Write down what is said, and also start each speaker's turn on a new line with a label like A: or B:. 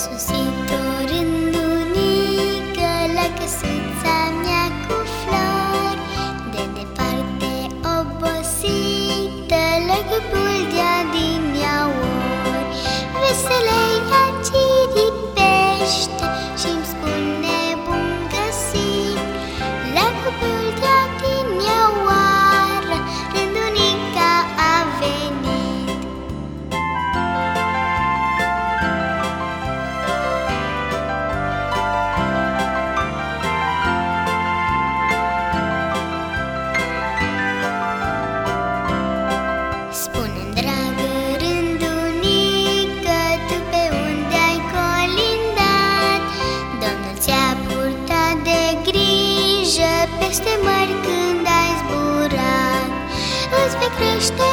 A: Sositor în dunică la căsuța mea cu De departe obosită lăgăbul de-a din iaur Veseleia ciripește și-mi spune bun găsit. Spune-mi, dragă rândunică Tu pe unde ai colindat? Domnul ți-a de grijă Peste mări când ai zburat. Îți vei crește